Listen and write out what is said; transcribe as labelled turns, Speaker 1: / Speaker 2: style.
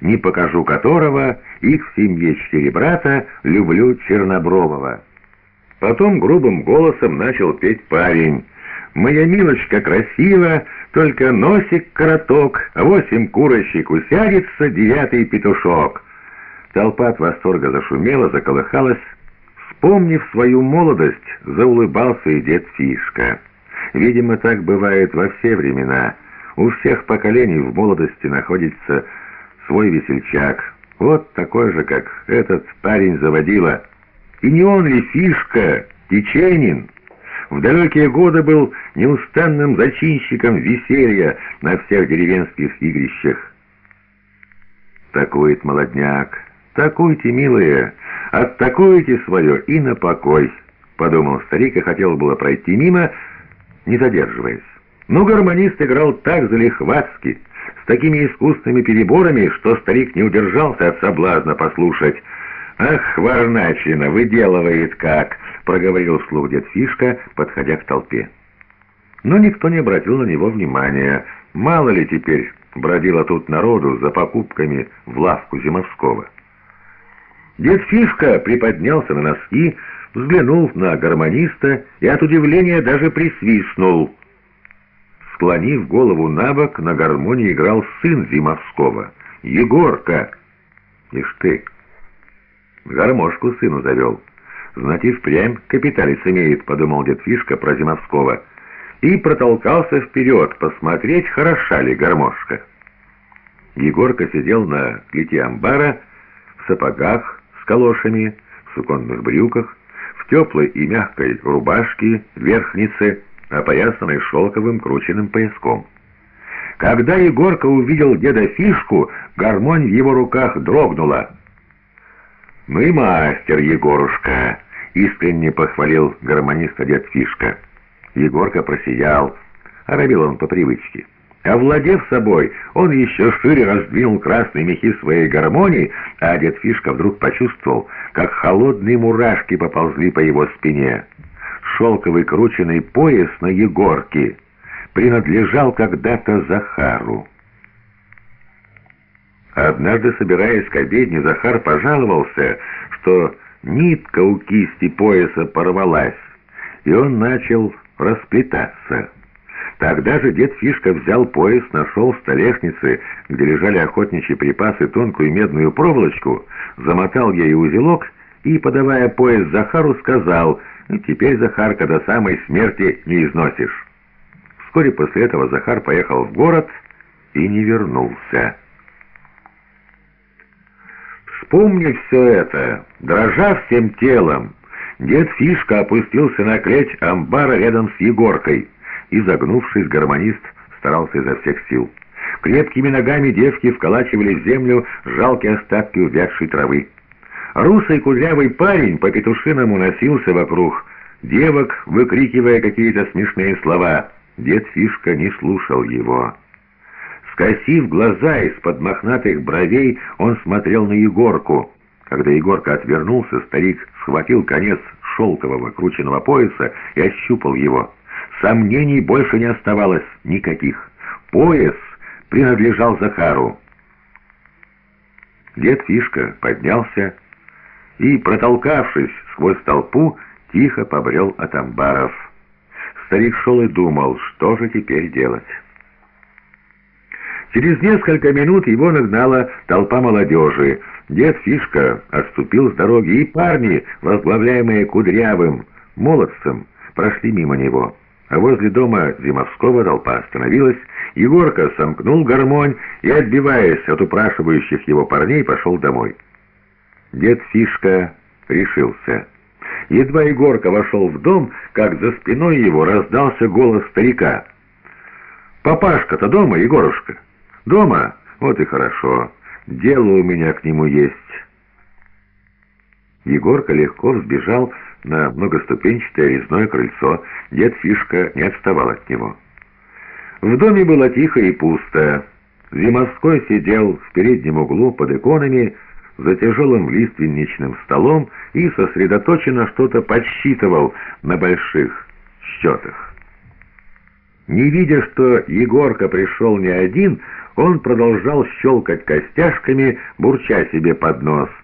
Speaker 1: не покажу которого, их в семье четыре брата, люблю Чернобрового». Потом грубым голосом начал петь парень. «Моя милочка красива, только носик короток, восемь курочек усядется, девятый петушок». Толпа от восторга зашумела, заколыхалась. Вспомнив свою молодость, заулыбался и дед Фишка. Видимо, так бывает во все времена. У всех поколений в молодости находится свой весельчак. Вот такой же, как этот парень заводила. И не он ли Фишка, Теченин? В далекие годы был неустанным зачинщиком веселья на всех деревенских игрищах. Такует молодняк, такуйте, милые, оттакуйте свое и на покой, подумал старик и хотел было пройти мимо, не задерживаясь. Но гармонист играл так залихватски, такими искусственными переборами, что старик не удержался от соблазна послушать. «Ах, Варначина, выделывает как!» — проговорил вслух дед Фишка, подходя к толпе. Но никто не обратил на него внимания. Мало ли теперь бродило тут народу за покупками в лавку Зимовского. Дед Фишка приподнялся на носки, взглянул на гармониста и от удивления даже присвистнул. Склонив голову на бок, на гармонии играл сын Зимовского, Егорка. Ишь ты, гармошку сыну завел. Знать и впрямь капиталец имеет, подумал дед Фишка про Зимовского. И протолкался вперед, посмотреть, хороша ли гармошка. Егорка сидел на плите амбара, в сапогах с калошами, в суконных брюках, в теплой и мягкой рубашке, верхнице, опоясанной шелковым крученным пояском. Когда Егорка увидел деда Фишку, гармонь в его руках дрогнула. «Ну и мастер, Егорушка!» — искренне похвалил гармониста дед Фишка. Егорка просиял, оробил он по привычке. Овладев собой, он еще шире раздвинул красные мехи своей гармонии, а дед Фишка вдруг почувствовал, как холодные мурашки поползли по его спине. Шелковый крученный пояс на Егорке принадлежал когда-то Захару. Однажды, собираясь к обедне, Захар пожаловался, что нитка у кисти пояса порвалась, и он начал расплетаться. Тогда же дед Фишка взял пояс, нашел в столешнице, где лежали охотничьи припасы, тонкую медную проволочку, замотал ей узелок и, подавая пояс Захару, сказал, «Теперь, Захарка, до самой смерти не износишь». Вскоре после этого Захар поехал в город и не вернулся. Вспомнив все это, дрожа всем телом, дед Фишка опустился на клеть амбара рядом с Егоркой. и, загнувшись, гармонист старался изо всех сил. Крепкими ногами девки вколачивали в землю жалкие остатки увядшей травы. Русый кудрявый парень по петушиному носился вокруг девок, выкрикивая какие-то смешные слова. Дед Фишка не слушал его. Скосив глаза из-под мохнатых бровей, он смотрел на Егорку. Когда Егорка отвернулся, старик схватил конец шелкового крученного пояса и ощупал его. Сомнений больше не оставалось никаких. Пояс принадлежал Захару. Дед Фишка поднялся и, протолкавшись сквозь толпу, тихо побрел от амбаров. Старик шел и думал, что же теперь делать. Через несколько минут его нагнала толпа молодежи. Дед Фишка отступил с дороги, и парни, возглавляемые Кудрявым, молодцем, прошли мимо него. А возле дома Зимовского толпа остановилась. Егорка сомкнул гармонь и, отбиваясь от упрашивающих его парней, пошел домой. Дед Фишка решился. Едва Егорка вошел в дом, как за спиной его раздался голос старика. «Папашка-то дома, Егорушка?» «Дома? Вот и хорошо. Дело у меня к нему есть». Егорка легко взбежал на многоступенчатое резное крыльцо. Дед Фишка не отставал от него. В доме было тихо и пусто. Зимовской сидел в переднем углу под иконами за тяжелым лиственничным столом и сосредоточенно что-то подсчитывал на больших счетах. Не видя, что Егорка пришел не один, Он продолжал щелкать костяшками, бурча себе под нос —